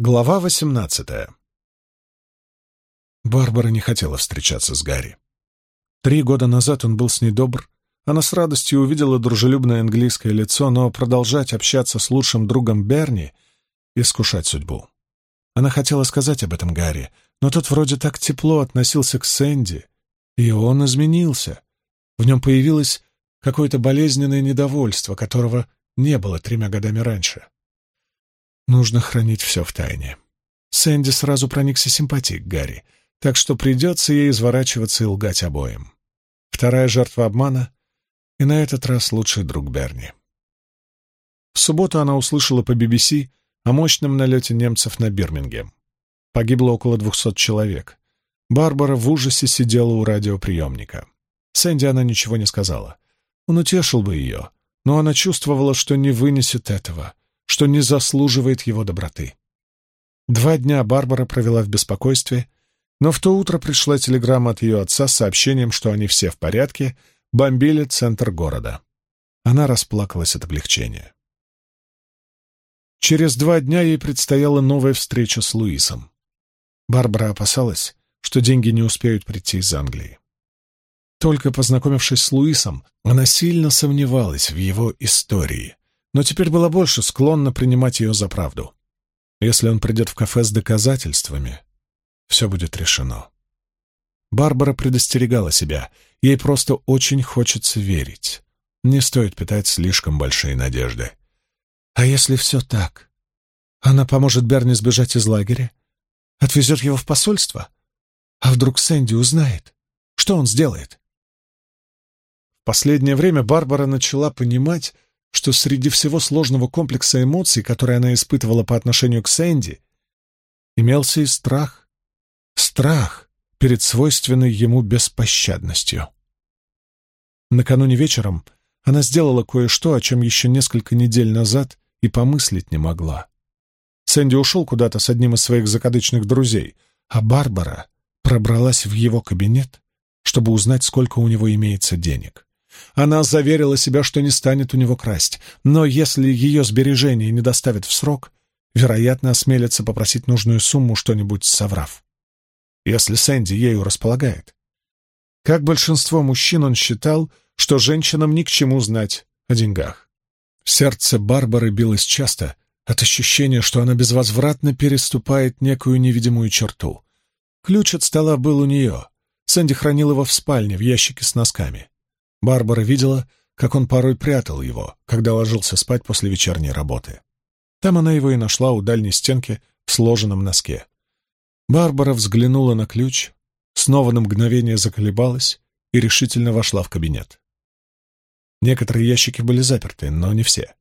Глава восемнадцатая Барбара не хотела встречаться с Гарри. Три года назад он был с ней добр, она с радостью увидела дружелюбное английское лицо, но продолжать общаться с лучшим другом Берни — искушать судьбу. Она хотела сказать об этом Гарри, но тот вроде так тепло относился к Сэнди, и он изменился. В нем появилось какое-то болезненное недовольство, которого не было тремя годами раньше. Нужно хранить все в тайне. Сэнди сразу проникся симпатией к Гарри, так что придется ей изворачиваться и лгать обоим. Вторая жертва обмана — и на этот раз лучший друг Берни. В субботу она услышала по BBC о мощном налете немцев на Бирмингем. Погибло около двухсот человек. Барбара в ужасе сидела у радиоприемника. Сэнди она ничего не сказала. Он утешил бы ее, но она чувствовала, что не вынесет этого, что не заслуживает его доброты. Два дня Барбара провела в беспокойстве, но в то утро пришла телеграмма от ее отца с сообщением, что они все в порядке, бомбили центр города. Она расплакалась от облегчения. Через два дня ей предстояла новая встреча с Луисом. Барбара опасалась, что деньги не успеют прийти из Англии. Только познакомившись с Луисом, она сильно сомневалась в его истории, но теперь была больше склонна принимать ее за правду. Если он придет в кафе с доказательствами, все будет решено. Барбара предостерегала себя. Ей просто очень хочется верить. Не стоит питать слишком большие надежды. А если все так? Она поможет Берни сбежать из лагеря? Отвезет его в посольство? А вдруг Сэнди узнает? Что он сделает? В последнее время Барбара начала понимать, что среди всего сложного комплекса эмоций, которые она испытывала по отношению к Сэнди, имелся и страх. Страх перед свойственной ему беспощадностью. Накануне вечером она сделала кое-что, о чем еще несколько недель назад и помыслить не могла. Сэнди ушел куда-то с одним из своих закадычных друзей, а Барбара пробралась в его кабинет, чтобы узнать, сколько у него имеется денег. Она заверила себя, что не станет у него красть, но если ее сбережения не доставят в срок, вероятно, осмелится попросить нужную сумму, что-нибудь соврав. Если Сэнди ею располагает. Как большинство мужчин, он считал, что женщинам ни к чему знать о деньгах. Сердце Барбары билось часто от ощущения, что она безвозвратно переступает некую невидимую черту. Ключ от стола был у нее. Сэнди хранил его в спальне, в ящике с носками. Барбара видела, как он порой прятал его, когда ложился спать после вечерней работы. Там она его и нашла у дальней стенки в сложенном носке. Барбара взглянула на ключ, снова на мгновение заколебалась и решительно вошла в кабинет. Некоторые ящики были заперты, но не все.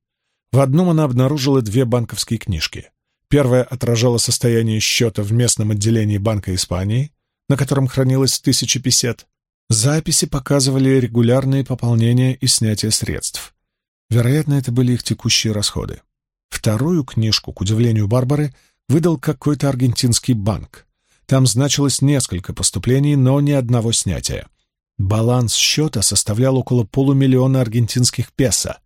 В одном она обнаружила две банковские книжки. Первая отражала состояние счета в местном отделении Банка Испании, на котором хранилось тысяча песет, Записи показывали регулярные пополнения и снятие средств. Вероятно, это были их текущие расходы. Вторую книжку, к удивлению Барбары, выдал какой-то аргентинский банк. Там значилось несколько поступлений, но ни одного снятия. Баланс счета составлял около полумиллиона аргентинских песо.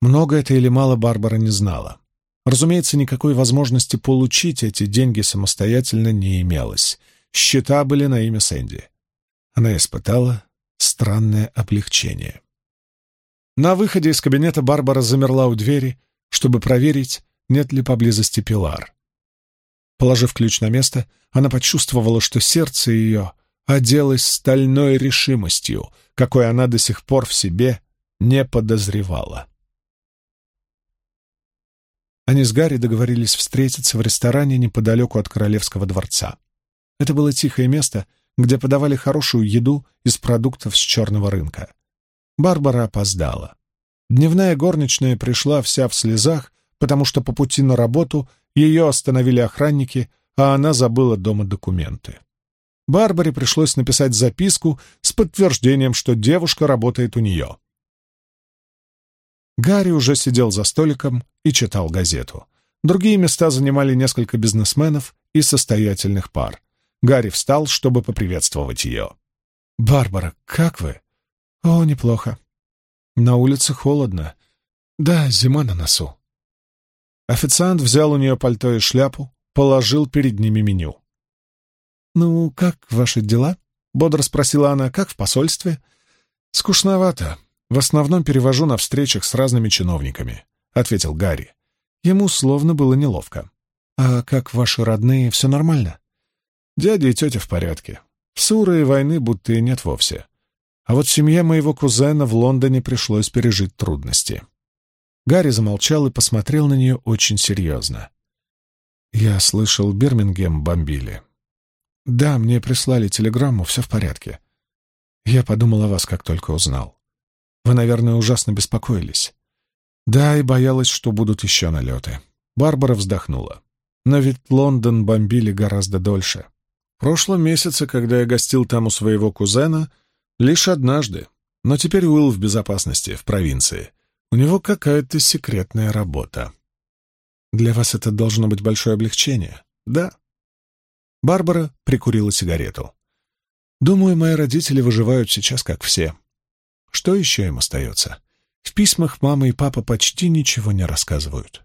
Много это или мало Барбара не знала. Разумеется, никакой возможности получить эти деньги самостоятельно не имелось. Счета были на имя Сэнди она испытала странное облегчение. На выходе из кабинета Барбара замерла у двери, чтобы проверить, нет ли поблизости Пилар. Положив ключ на место, она почувствовала, что сердце ее оделось стальной решимостью, какой она до сих пор в себе не подозревала. Они с Гарри договорились встретиться в ресторане неподалеку от Королевского дворца. Это было тихое место — где подавали хорошую еду из продуктов с черного рынка. Барбара опоздала. Дневная горничная пришла вся в слезах, потому что по пути на работу ее остановили охранники, а она забыла дома документы. Барбаре пришлось написать записку с подтверждением, что девушка работает у нее. Гарри уже сидел за столиком и читал газету. Другие места занимали несколько бизнесменов и состоятельных пар. Гарри встал, чтобы поприветствовать ее. «Барбара, как вы?» «О, неплохо. На улице холодно. Да, зима на носу». Официант взял у нее пальто и шляпу, положил перед ними меню. «Ну, как ваши дела?» — бодро спросила она. «Как в посольстве?» «Скучновато. В основном перевожу на встречах с разными чиновниками», — ответил Гарри. Ему словно было неловко. «А как ваши родные, все нормально?» «Дядя и тетя в порядке. Ссоры и войны будто и нет вовсе. А вот семье моего кузена в Лондоне пришлось пережить трудности». Гарри замолчал и посмотрел на нее очень серьезно. «Я слышал, Бирмингем бомбили. Да, мне прислали телеграмму, все в порядке. Я подумал о вас, как только узнал. Вы, наверное, ужасно беспокоились. Да, и боялась, что будут еще налеты. Барбара вздохнула. Но ведь Лондон бомбили гораздо дольше. Прошлом месяце, когда я гостил там у своего кузена, лишь однажды. Но теперь Уилл в безопасности, в провинции. У него какая-то секретная работа. Для вас это должно быть большое облегчение. Да. Барбара прикурила сигарету. Думаю, мои родители выживают сейчас, как все. Что еще им остается? В письмах мама и папа почти ничего не рассказывают.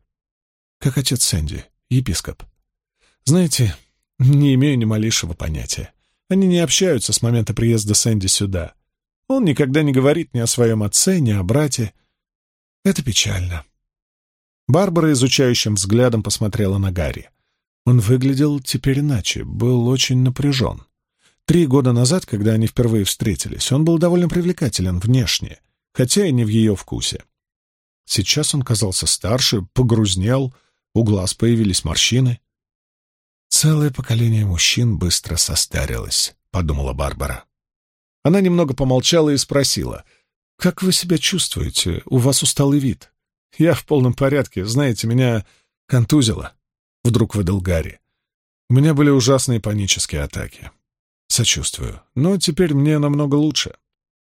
Как отец Сэнди, епископ. Знаете, не имею ни малейшего понятия. Они не общаются с момента приезда Сэнди сюда. Он никогда не говорит ни о своем отце, ни о брате. Это печально. Барбара изучающим взглядом посмотрела на Гарри. Он выглядел теперь иначе, был очень напряжен. Три года назад, когда они впервые встретились, он был довольно привлекателен внешне, хотя и не в ее вкусе. Сейчас он казался старше, погрузнел, у глаз появились морщины. «Целое поколение мужчин быстро состарилось», — подумала Барбара. Она немного помолчала и спросила, «Как вы себя чувствуете? У вас усталый вид?» «Я в полном порядке. Знаете, меня контузило», — вдруг выдал Гарри. «У меня были ужасные панические атаки. Сочувствую. Но теперь мне намного лучше.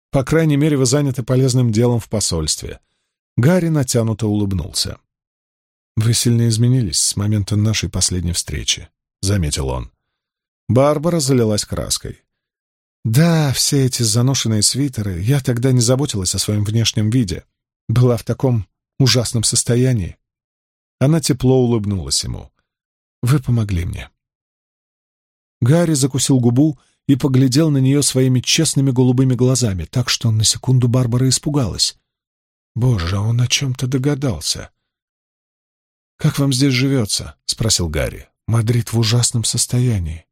По крайней мере, вы заняты полезным делом в посольстве. Гарри натянуто улыбнулся. «Вы сильно изменились с момента нашей последней встречи», — заметил он. Барбара залилась краской. «Да, все эти заношенные свитеры. Я тогда не заботилась о своем внешнем виде. Была в таком ужасном состоянии». Она тепло улыбнулась ему. «Вы помогли мне». Гарри закусил губу и поглядел на нее своими честными голубыми глазами, так что на секунду Барбара испугалась. Боже, он о чем-то догадался. «Как вам здесь живется?» — спросил Гарри. «Мадрид в ужасном состоянии.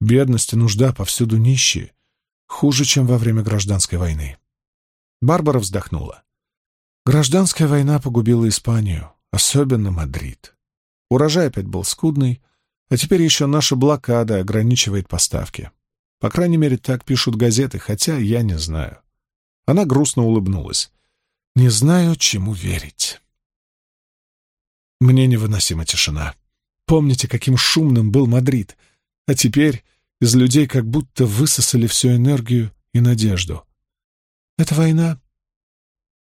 Бедность и нужда повсюду нищие. Хуже, чем во время гражданской войны». Барбара вздохнула. Гражданская война погубила Испанию, особенно Мадрид. Урожай опять был скудный, а теперь еще наша блокада ограничивает поставки. По крайней мере, так пишут газеты, хотя я не знаю. Она грустно улыбнулась. Не знаю, чему верить. Мне невыносима тишина. Помните, каким шумным был Мадрид? А теперь из людей как будто высосали всю энергию и надежду. Это война.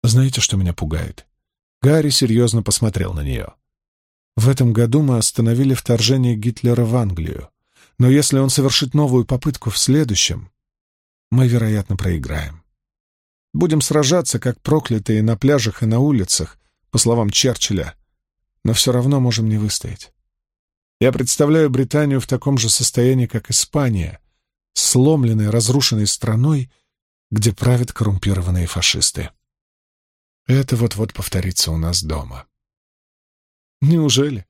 Знаете, что меня пугает? Гарри серьезно посмотрел на нее. В этом году мы остановили вторжение Гитлера в Англию. Но если он совершит новую попытку в следующем, мы, вероятно, проиграем. Будем сражаться, как проклятые на пляжах и на улицах, по словам Черчилля, но все равно можем не выстоять. Я представляю Британию в таком же состоянии, как Испания, сломленной, разрушенной страной, где правят коррумпированные фашисты. Это вот-вот повторится у нас дома. Неужели?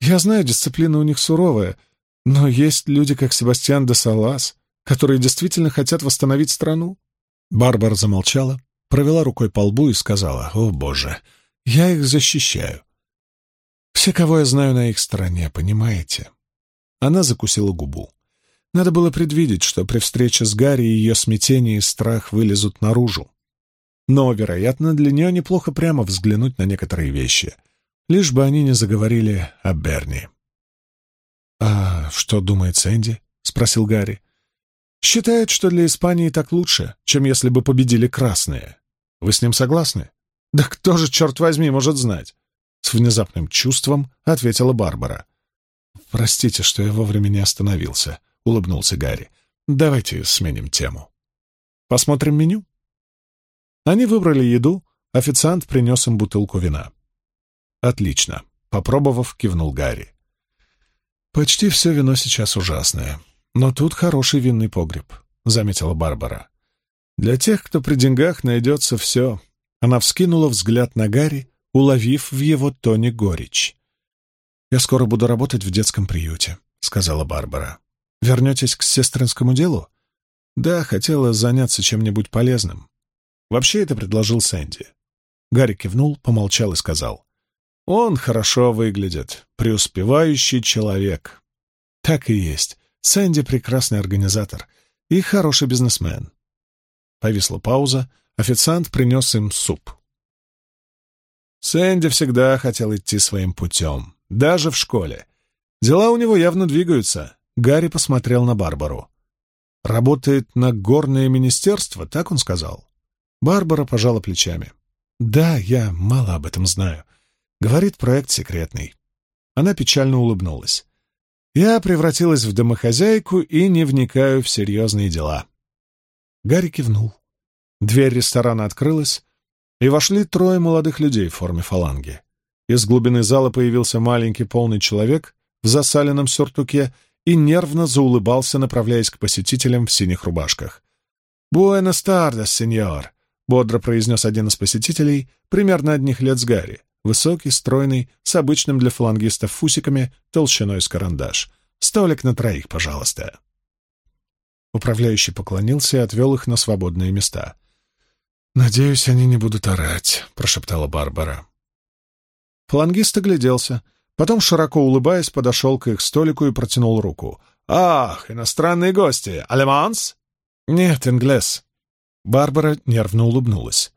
Я знаю, дисциплина у них суровая, но есть люди, как Себастьян де Салас, которые действительно хотят восстановить страну. Барбара замолчала, провела рукой по лбу и сказала, «О, Боже, я их защищаю. Все, кого я знаю на их стороне, понимаете?» Она закусила губу. Надо было предвидеть, что при встрече с Гарри ее смятение и страх вылезут наружу. Но, вероятно, для нее неплохо прямо взглянуть на некоторые вещи, лишь бы они не заговорили о Берни. «А что думает Сэнди?» — спросил Гарри. «Считает, что для Испании так лучше, чем если бы победили красные. Вы с ним согласны?» «Да кто же, черт возьми, может знать?» С внезапным чувством ответила Барбара. «Простите, что я вовремя не остановился», — улыбнулся Гарри. «Давайте сменим тему. Посмотрим меню?» Они выбрали еду, официант принес им бутылку вина. «Отлично», — попробовав, кивнул Гарри. «Почти все вино сейчас ужасное, но тут хороший винный погреб», — заметила Барбара. «Для тех, кто при деньгах найдется все». Она вскинула взгляд на Гарри, уловив в его тоне горечь. «Я скоро буду работать в детском приюте», — сказала Барбара. «Вернетесь к сестринскому делу?» «Да, хотела заняться чем-нибудь полезным. Вообще это предложил Сэнди». Гарри кивнул, помолчал и сказал. «Он хорошо выглядит, преуспевающий человек». «Так и есть. Сэнди — прекрасный организатор и хороший бизнесмен». Повисла пауза, официант принес им суп. Сэнди всегда хотел идти своим путем, даже в школе. Дела у него явно двигаются. Гарри посмотрел на Барбару. «Работает на горное министерство», — так он сказал. Барбара пожала плечами. «Да, я мало об этом знаю. Говорит, проект секретный». Она печально улыбнулась. «Я превратилась в домохозяйку и не вникаю в серьезные дела». Гарри кивнул. Дверь ресторана открылась, и вошли трое молодых людей в форме фаланги. Из глубины зала появился маленький полный человек в засаленном сюртуке и нервно заулыбался, направляясь к посетителям в синих рубашках. «Буэнос тардес, сеньор!» — бодро произнес один из посетителей, примерно одних лет с Гарри, высокий, стройный, с обычным для фалангистов фусиками, толщиной с карандаш. «Столик на троих, пожалуйста». Управляющий поклонился и отвел их на свободные места — «Надеюсь, они не будут орать», — прошептала Барбара. Фалангист огляделся, потом, широко улыбаясь, подошел к их столику и протянул руку. «Ах, иностранные гости! Алеманс?» «Нет, инглес». Барбара нервно улыбнулась.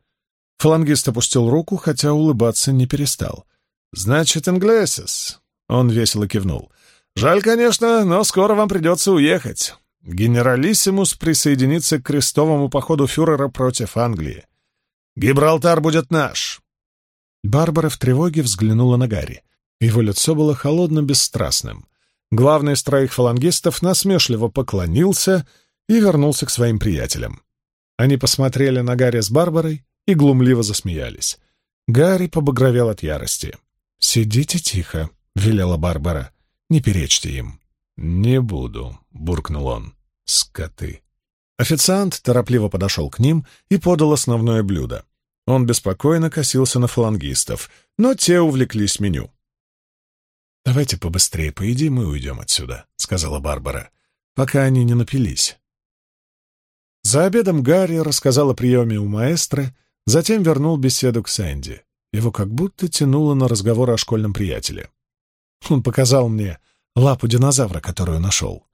Фалангист опустил руку, хотя улыбаться не перестал. «Значит, инглесис?» Он весело кивнул. «Жаль, конечно, но скоро вам придется уехать. Генералиссимус присоединится к крестовому походу фюрера против Англии. Гибралтар будет наш!» Барбара в тревоге взглянула на Гарри. Его лицо было холодно-бесстрастным. Главный из троих фалангистов насмешливо поклонился и вернулся к своим приятелям. Они посмотрели на Гарри с Барбарой и глумливо засмеялись. Гарри побагровел от ярости. «Сидите тихо», — велела Барбара. «Не перечьте им». «Не буду», — буркнул он. «Скоты». Официант торопливо подошел к ним и подал основное блюдо. Он беспокойно косился на фалангистов, но те увлеклись меню. «Давайте побыстрее поедим и уйдем отсюда», — сказала Барбара, — «пока они не напились». За обедом Гарри рассказал о приеме у маэстро, затем вернул беседу к Сэнди. Его как будто тянуло на разговор о школьном приятеле. Он показал мне лапу динозавра, которую нашел.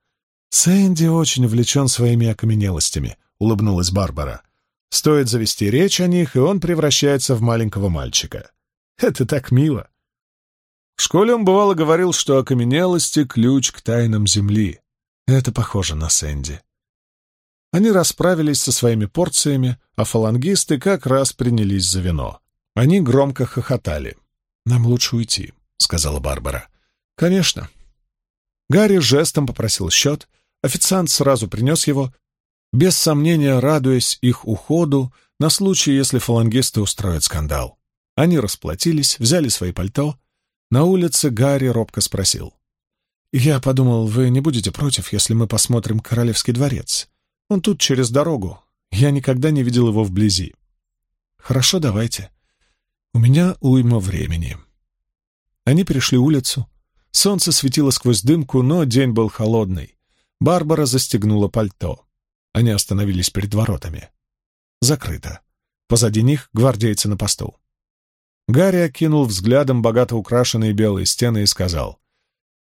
«Сэнди очень увлечен своими окаменелостями», — улыбнулась Барбара. «Стоит завести речь о них, и он превращается в маленького мальчика. Это так мило». В школе он бывало говорил, что окаменелости — ключ к тайнам Земли. Это похоже на Сэнди. Они расправились со своими порциями, а фалангисты как раз принялись за вино. Они громко хохотали. «Нам лучше уйти», — сказала Барбара. «Конечно». Гарри жестом попросил счет, Официант сразу принес его, без сомнения радуясь их уходу на случай, если фалангисты устроят скандал. Они расплатились, взяли свои пальто. На улице Гарри робко спросил. «Я подумал, вы не будете против, если мы посмотрим Королевский дворец? Он тут через дорогу. Я никогда не видел его вблизи». «Хорошо, давайте. У меня уйма времени». Они перешли улицу. Солнце светило сквозь дымку, но день был холодный. Барбара застегнула пальто. Они остановились перед воротами. Закрыто. Позади них гвардейцы на посту. Гарри окинул взглядом богато украшенные белые стены и сказал,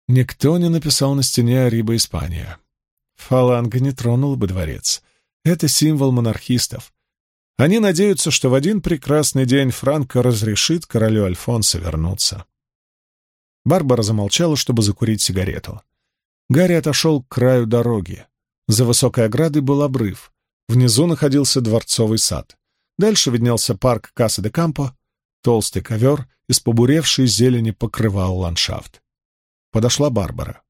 «Никто не написал на стене «Ариба Испания». Фаланга не тронул бы дворец. Это символ монархистов. Они надеются, что в один прекрасный день Франко разрешит королю Альфонсо вернуться. Барбара замолчала, чтобы закурить сигарету. Гарри отошел к краю дороги. За высокой оградой был обрыв. Внизу находился дворцовый сад. Дальше виднелся парк Касса де Кампо. Толстый ковер из побуревшей зелени покрывал ландшафт. Подошла Барбара.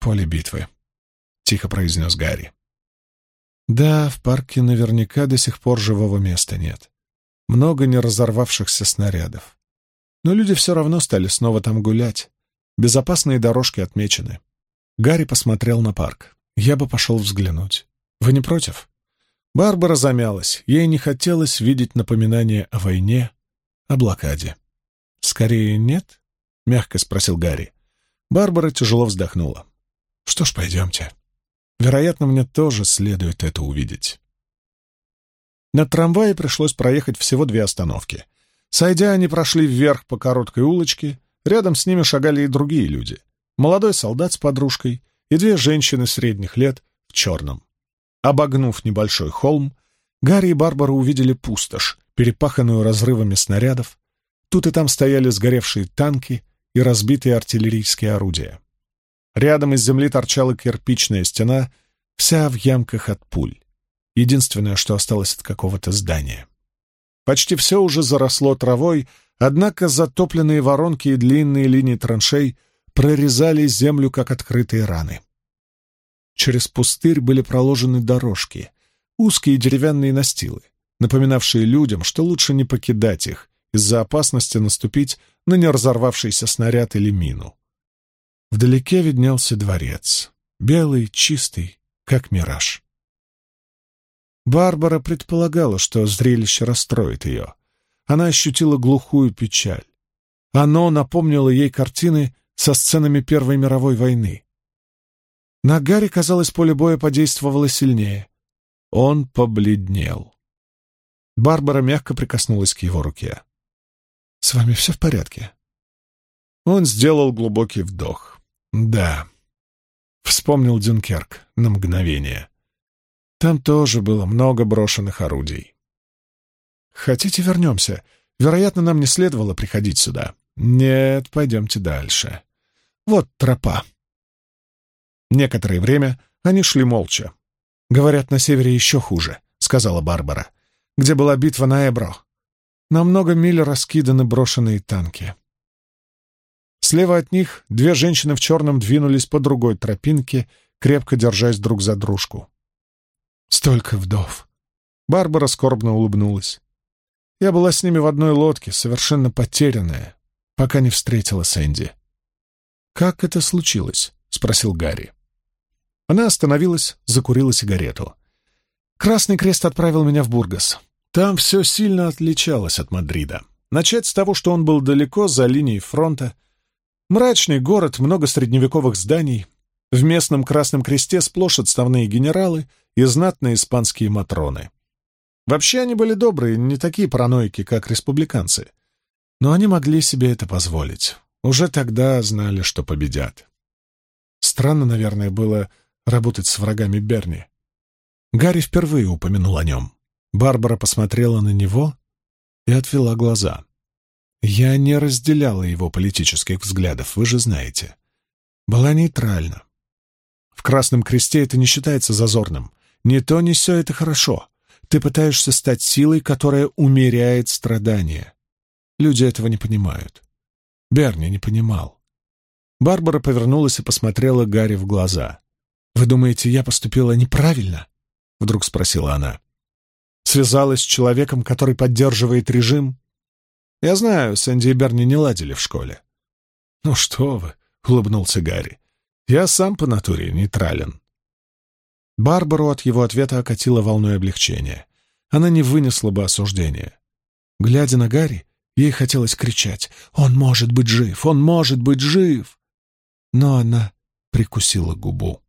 «Поле битвы», — тихо произнес Гарри. «Да, в парке наверняка до сих пор живого места нет. Много не разорвавшихся снарядов. Но люди все равно стали снова там гулять. Безопасные дорожки отмечены. Гарри посмотрел на парк. Я бы пошел взглянуть. Вы не против? Барбара замялась. Ей не хотелось видеть напоминание о войне, о блокаде. «Скорее нет?» — мягко спросил Гарри. Барбара тяжело вздохнула. «Что ж, пойдемте. Вероятно, мне тоже следует это увидеть». На трамвае пришлось проехать всего две остановки. Сойдя, они прошли вверх по короткой улочке. Рядом с ними шагали и другие люди. Молодой солдат с подружкой и две женщины средних лет в черном. Обогнув небольшой холм, Гарри и Барбара увидели пустошь, перепаханную разрывами снарядов. Тут и там стояли сгоревшие танки и разбитые артиллерийские орудия. Рядом из земли торчала кирпичная стена, вся в ямках от пуль. Единственное, что осталось от какого-то здания. Почти все уже заросло травой, однако затопленные воронки и длинные линии траншей прорезали землю, как открытые раны. Через пустырь были проложены дорожки, узкие деревянные настилы, напоминавшие людям, что лучше не покидать их из-за опасности наступить на неразорвавшийся снаряд или мину. Вдалеке виднелся дворец, белый, чистый, как мираж. Барбара предполагала, что зрелище расстроит ее. Она ощутила глухую печаль. Оно напомнило ей картины со сценами Первой мировой войны. На Гарри, казалось, поле боя подействовало сильнее. Он побледнел. Барбара мягко прикоснулась к его руке. «С вами все в порядке?» Он сделал глубокий вдох. «Да». Вспомнил Дюнкерк на мгновение. Там тоже было много брошенных орудий. «Хотите, вернемся? Вероятно, нам не следовало приходить сюда». «Нет, пойдемте дальше. Вот тропа». Некоторое время они шли молча. «Говорят, на севере еще хуже», — сказала Барбара, «где была битва на Эбро. На много миль раскиданы брошенные танки». Слева от них две женщины в черном двинулись по другой тропинке, крепко держась друг за дружку. Столько вдов. Барбара скорбно улыбнулась. Я была с ними в одной лодке, совершенно потерянная, пока не встретила Сэнди. «Как это случилось?» — спросил Гарри. Она остановилась, закурила сигарету. «Красный крест отправил меня в Бургас. Там все сильно отличалось от Мадрида. Начать с того, что он был далеко за линией фронта. Мрачный город, много средневековых зданий. В местном Красном Кресте сплошь отставные генералы и знатные испанские матроны. Вообще они были добрые, не такие параноики, как республиканцы. Но они могли себе это позволить. Уже тогда знали, что победят. Странно, наверное, было работать с врагами Берни. Гарри впервые упомянул о нем. Барбара посмотрела на него и отвела глаза. Я не разделяла его политических взглядов, вы же знаете. Была нейтральна. В Красном Кресте это не считается зазорным. Не то, не все это хорошо. Ты пытаешься стать силой, которая умеряет страдания. Люди этого не понимают. Берни не понимал. Барбара повернулась и посмотрела Гарри в глаза. «Вы думаете, я поступила неправильно?» — вдруг спросила она. «Связалась с человеком, который поддерживает режим?» «Я знаю, Сэнди и Берни не ладили в школе». «Ну что вы!» — улыбнулся Гарри. «Я сам по натуре нейтрален». Барбару от его ответа окатило волной облегчения. Она не вынесла бы осуждения. Глядя на Гарри, ей хотелось кричать «Он может быть жив! Он может быть жив!» Но она прикусила губу.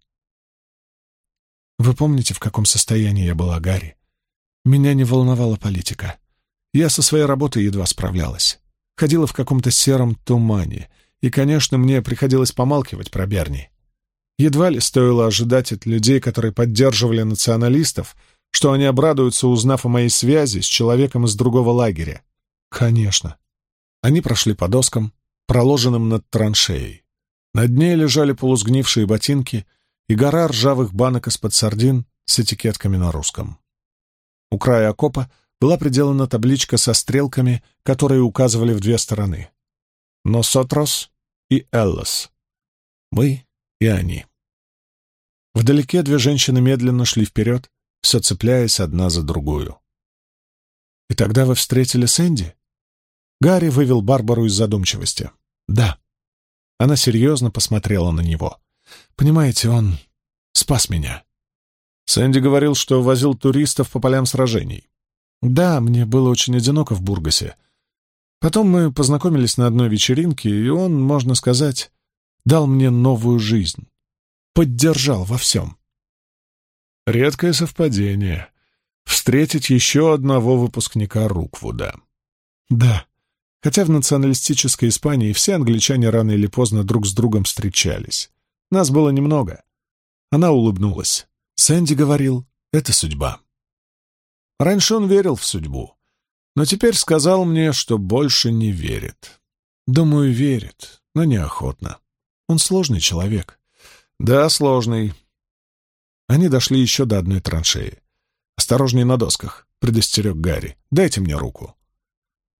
Вы помните, в каком состоянии я была, Гарри? Меня не волновала политика. Я со своей работой едва справлялась. Ходила в каком-то сером тумане, и, конечно, мне приходилось помалкивать про Берни. Едва ли стоило ожидать от людей, которые поддерживали националистов, что они обрадуются, узнав о моей связи с человеком из другого лагеря. Конечно. Они прошли по доскам, проложенным над траншеей. На дне лежали полусгнившие ботинки — и гора ржавых банок из-под сардин с этикетками на русском. У края окопа была приделана табличка со стрелками, которые указывали в две стороны. Носотрос и Эллос. Мы и они. Вдалеке две женщины медленно шли вперед, все цепляясь одна за другую. «И тогда вы встретили Сэнди?» Гарри вывел Барбару из задумчивости. «Да». Она серьезно посмотрела на него. «Понимаете, он спас меня». Сэнди говорил, что возил туристов по полям сражений. «Да, мне было очень одиноко в Бургасе. Потом мы познакомились на одной вечеринке, и он, можно сказать, дал мне новую жизнь. Поддержал во всем». Редкое совпадение. Встретить еще одного выпускника Руквуда. Да, хотя в националистической Испании все англичане рано или поздно друг с другом встречались. Нас было немного. Она улыбнулась. Сэнди говорил, это судьба. Раньше он верил в судьбу, но теперь сказал мне, что больше не верит. Думаю, верит, но неохотно. Он сложный человек. Да, сложный. Они дошли еще до одной траншеи. «Осторожней на досках», — предостерег Гарри. «Дайте мне руку».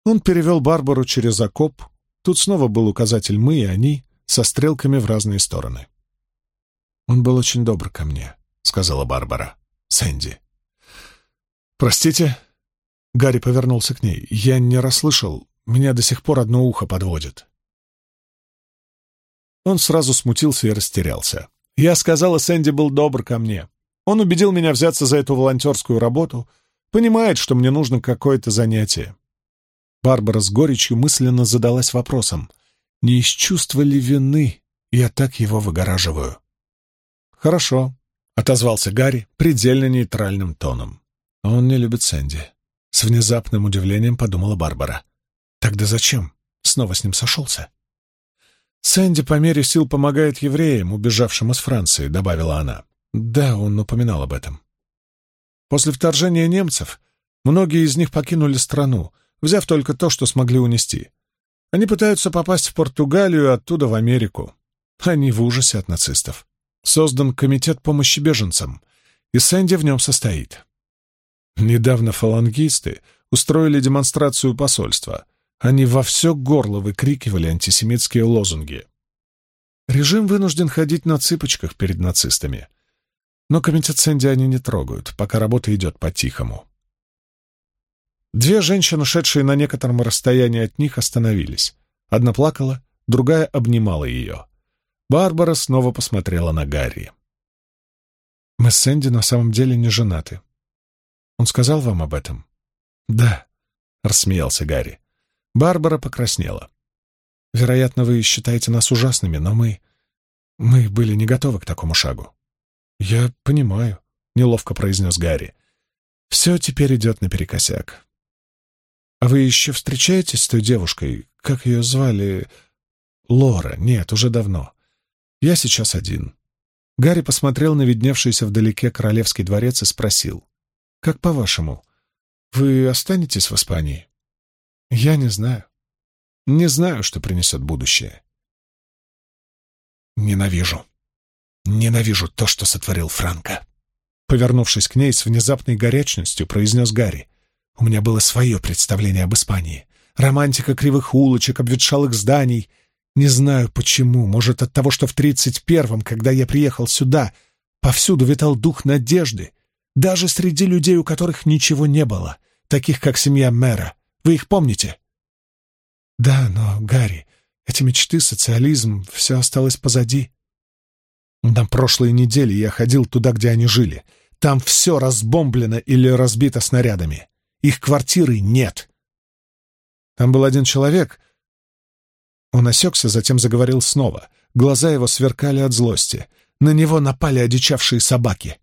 Он перевел Барбару через окоп. Тут снова был указатель «мы» и «они» со стрелками в разные стороны. «Он был очень добр ко мне», — сказала Барбара. «Сэнди». «Простите?» Гарри повернулся к ней. «Я не расслышал. Меня до сих пор одно ухо подводит». Он сразу смутился и растерялся. «Я сказала, Сэнди был добр ко мне. Он убедил меня взяться за эту волонтерскую работу, понимает, что мне нужно какое-то занятие. Барбара с горечью мысленно задалась вопросом, не из чувства ли вины я так его выгораживаю? «Хорошо», — отозвался Гарри предельно нейтральным тоном. «Он не любит Сэнди». С внезапным удивлением подумала Барбара. «Тогда зачем? Снова с ним сошелся?» «Сэнди по мере сил помогает евреям, убежавшим из Франции», — добавила она. Да, он упоминал об этом. После вторжения немцев многие из них покинули страну, взяв только то, что смогли унести. Они пытаются попасть в Португалию и оттуда в Америку. Они в ужасе от нацистов. Создан комитет помощи беженцам, и Сэнди в нем состоит. Недавно фалангисты устроили демонстрацию посольства. Они во все горло выкрикивали антисемитские лозунги. Режим вынужден ходить на цыпочках перед нацистами. Но комитет Сэнди они не трогают, пока работа идет по-тихому. Две женщины, шедшие на некотором расстоянии от них, остановились. Одна плакала, другая обнимала ее. Барбара снова посмотрела на Гарри. «Мы с Сэнди на самом деле не женаты. Он сказал вам об этом?» «Да», — рассмеялся Гарри. Барбара покраснела. «Вероятно, вы считаете нас ужасными, но мы... мы были не готовы к такому шагу. «Я понимаю», — неловко произнес Гарри. «Все теперь идет наперекосяк». «А вы еще встречаетесь с той девушкой? Как ее звали?» «Лора. Нет, уже давно. Я сейчас один». Гарри посмотрел на видневшийся вдалеке королевский дворец и спросил. «Как по-вашему, вы останетесь в Испании?» «Я не знаю. Не знаю, что принесет будущее». «Ненавижу», «Ненавижу то, что сотворил Франко». Повернувшись к ней с внезапной горячностью, произнес Гарри. «У меня было свое представление об Испании. Романтика кривых улочек, обветшалых зданий. Не знаю почему, может от того, что в тридцать первом, когда я приехал сюда, повсюду витал дух надежды, даже среди людей, у которых ничего не было, таких как семья мэра. Вы их помните?» «Да, но, Гарри, эти мечты, социализм, все осталось позади». На прошлой неделе я ходил туда, где они жили. Там все разбомблено или разбито снарядами. Их квартиры нет. Там был один человек. Он осекся, затем заговорил снова. Глаза его сверкали от злости. На него напали одичавшие собаки.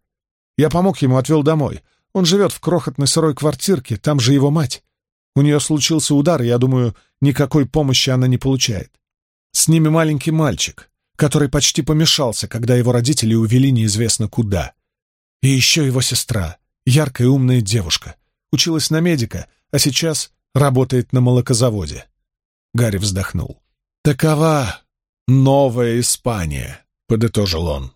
Я помог ему, отвел домой. Он живет в крохотной сырой квартирке, там же его мать. У нее случился удар, и я думаю, никакой помощи она не получает. С ними маленький мальчик который почти помешался, когда его родители увели неизвестно куда. И еще его сестра, яркая умная девушка, училась на медика, а сейчас работает на молокозаводе. Гарри вздохнул. «Такова новая Испания», — подытожил он.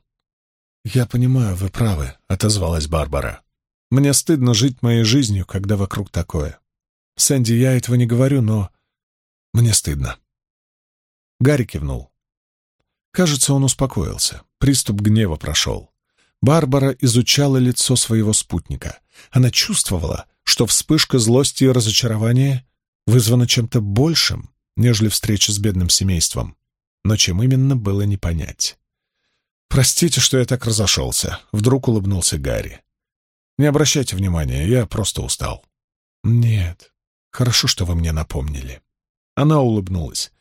«Я понимаю, вы правы», — отозвалась Барбара. «Мне стыдно жить моей жизнью, когда вокруг такое. Сэнди, я этого не говорю, но мне стыдно». Гарри кивнул. Кажется, он успокоился. Приступ гнева прошел. Барбара изучала лицо своего спутника. Она чувствовала, что вспышка злости и разочарования вызвана чем-то большим, нежели встреча с бедным семейством. но чем именно было не понять. «Простите, что я так разошелся», — вдруг улыбнулся Гарри. «Не обращайте внимания, я просто устал». «Нет, хорошо, что вы мне напомнили». Она улыбнулась.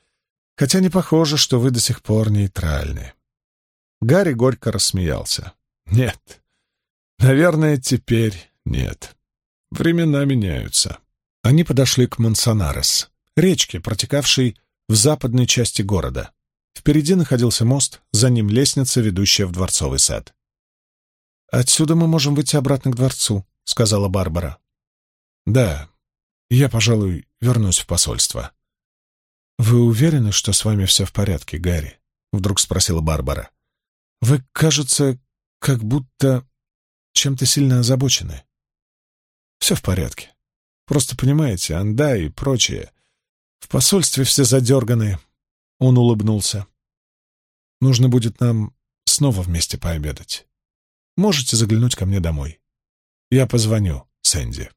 «Хотя не похоже, что вы до сих пор нейтральны». Гарри горько рассмеялся. «Нет, наверное, теперь нет. Времена меняются». Они подошли к Мансонарес, речке, протекавшей в западной части города. Впереди находился мост, за ним лестница, ведущая в дворцовый сад. «Отсюда мы можем выйти обратно к дворцу», — сказала Барбара. «Да, я, пожалуй, вернусь в посольство». «Вы уверены, что с вами все в порядке, Гарри?» — вдруг спросила Барбара. «Вы, кажется, как будто чем-то сильно озабочены». «Все в порядке. Просто понимаете, анда и прочее. В посольстве все задерганы». Он улыбнулся. «Нужно будет нам снова вместе пообедать. Можете заглянуть ко мне домой. Я позвоню Сэнди».